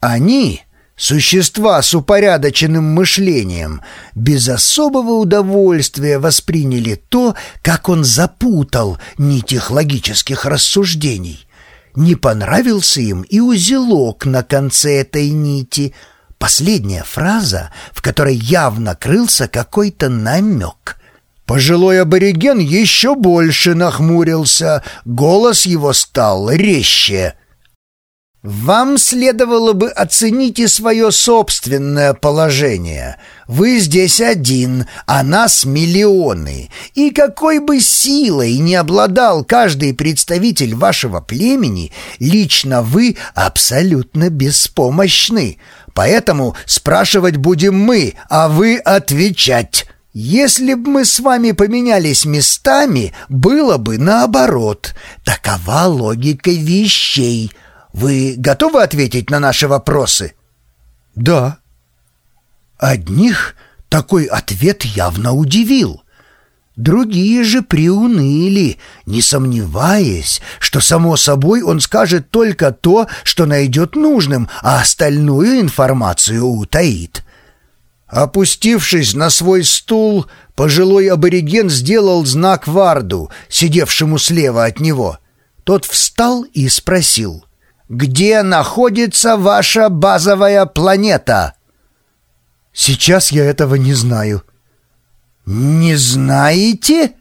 Они, существа с упорядоченным мышлением, без особого удовольствия восприняли то, как он запутал нить их логических рассуждений. Не понравился им и узелок на конце этой нити, последняя фраза, в которой явно крылся какой-то намек. Пожилой абориген еще больше нахмурился, голос его стал резче — вам следовало бы оценить и свое собственное положение. Вы здесь один, а нас миллионы. И какой бы силой не обладал каждый представитель вашего племени, лично вы абсолютно беспомощны. Поэтому спрашивать будем мы, а вы отвечать. Если бы мы с вами поменялись местами, было бы наоборот. Такова логика вещей — вы готовы ответить на наши вопросы? Да. Одних такой ответ явно удивил. Другие же приуныли, не сомневаясь, что, само собой, он скажет только то, что найдет нужным, а остальную информацию утаит. Опустившись на свой стул, пожилой абориген сделал знак Варду, сидевшему слева от него. Тот встал и спросил — где находится ваша базовая планета?» «Сейчас я этого не знаю». «Не знаете?»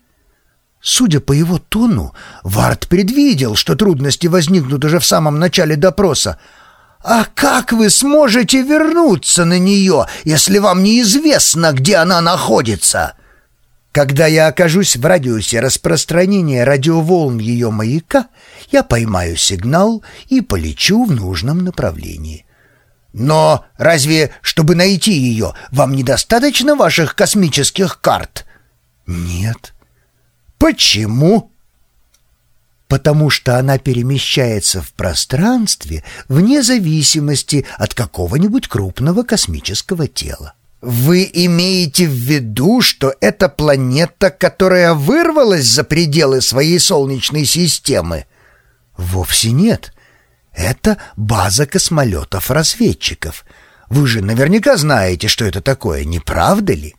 Судя по его тону, Вард предвидел, что трудности возникнут уже в самом начале допроса. «А как вы сможете вернуться на нее, если вам неизвестно, где она находится?» Когда я окажусь в радиусе распространения радиоволн ее маяка, я поймаю сигнал и полечу в нужном направлении. Но разве, чтобы найти ее, вам недостаточно ваших космических карт? Нет. Почему? Потому что она перемещается в пространстве вне зависимости от какого-нибудь крупного космического тела. «Вы имеете в виду, что это планета, которая вырвалась за пределы своей Солнечной системы?» «Вовсе нет. Это база космолетов-разведчиков. Вы же наверняка знаете, что это такое, не правда ли?»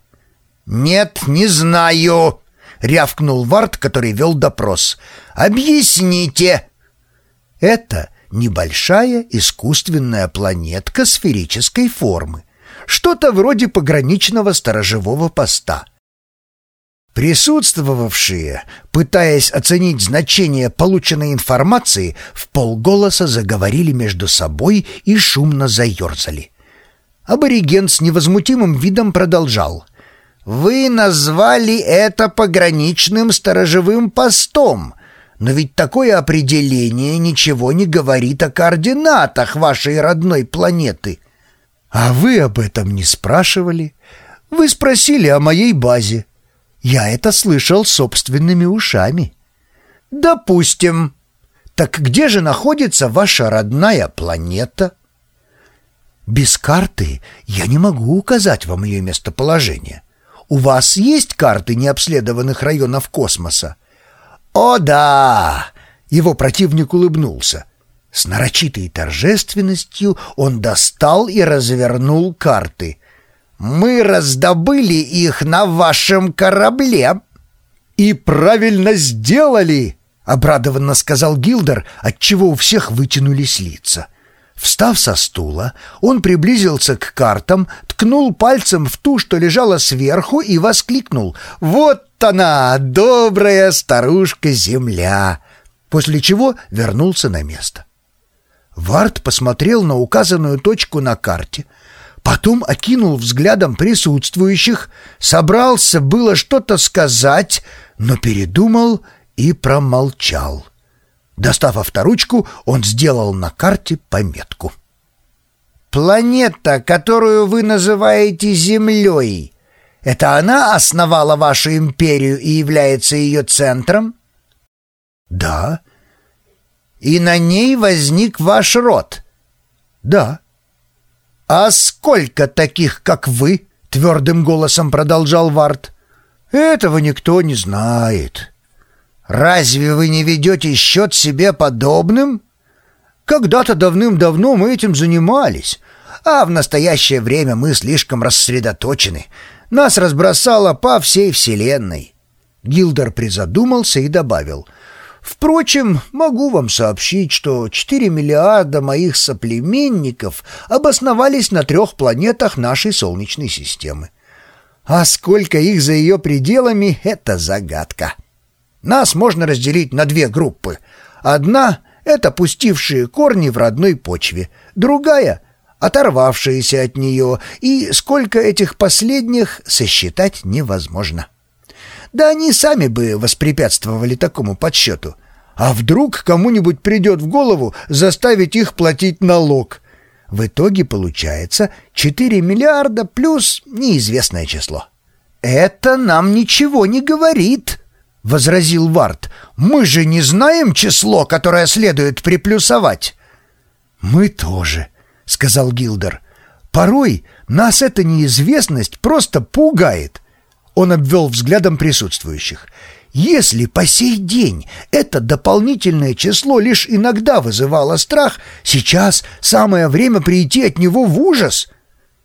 «Нет, не знаю», — рявкнул Вард, который вел допрос. «Объясните». «Это небольшая искусственная планетка сферической формы что-то вроде пограничного сторожевого поста. Присутствовавшие, пытаясь оценить значение полученной информации, в полголоса заговорили между собой и шумно заерзали. Абориген с невозмутимым видом продолжал. «Вы назвали это пограничным сторожевым постом, но ведь такое определение ничего не говорит о координатах вашей родной планеты». А вы об этом не спрашивали. Вы спросили о моей базе. Я это слышал собственными ушами. Допустим. Так где же находится ваша родная планета? Без карты я не могу указать вам ее местоположение. У вас есть карты необследованных районов космоса? О, да! Его противник улыбнулся. С нарочитой торжественностью он достал и развернул карты. «Мы раздобыли их на вашем корабле!» «И правильно сделали!» — обрадованно сказал Гилдер, отчего у всех вытянулись лица. Встав со стула, он приблизился к картам, ткнул пальцем в ту, что лежала сверху, и воскликнул «Вот она, добрая старушка-земля!» После чего вернулся на место. Вард посмотрел на указанную точку на карте, потом окинул взглядом присутствующих, собрался было что-то сказать, но передумал и промолчал. Достав авторучку, он сделал на карте пометку. «Планета, которую вы называете Землей, это она основала вашу империю и является ее центром?» «Да», и на ней возник ваш род?» «Да». «А сколько таких, как вы?» — твердым голосом продолжал Вард. «Этого никто не знает». «Разве вы не ведете счет себе подобным?» Когда-то давным-давно мы этим занимались, а в настоящее время мы слишком рассредоточены. Нас разбросало по всей вселенной». Гилдер призадумался и добавил — Впрочем, могу вам сообщить, что 4 миллиарда моих соплеменников обосновались на трех планетах нашей Солнечной системы. А сколько их за ее пределами — это загадка. Нас можно разделить на две группы. Одна — это пустившие корни в родной почве, другая — оторвавшиеся от нее, и сколько этих последних сосчитать невозможно. Да они сами бы воспрепятствовали такому подсчету. А вдруг кому-нибудь придет в голову заставить их платить налог? В итоге получается 4 миллиарда плюс неизвестное число. «Это нам ничего не говорит», — возразил Варт. «Мы же не знаем число, которое следует приплюсовать». «Мы тоже», — сказал Гилдер. «Порой нас эта неизвестность просто пугает». Он обвел взглядом присутствующих. Если по сей день это дополнительное число лишь иногда вызывало страх, сейчас самое время прийти от него в ужас —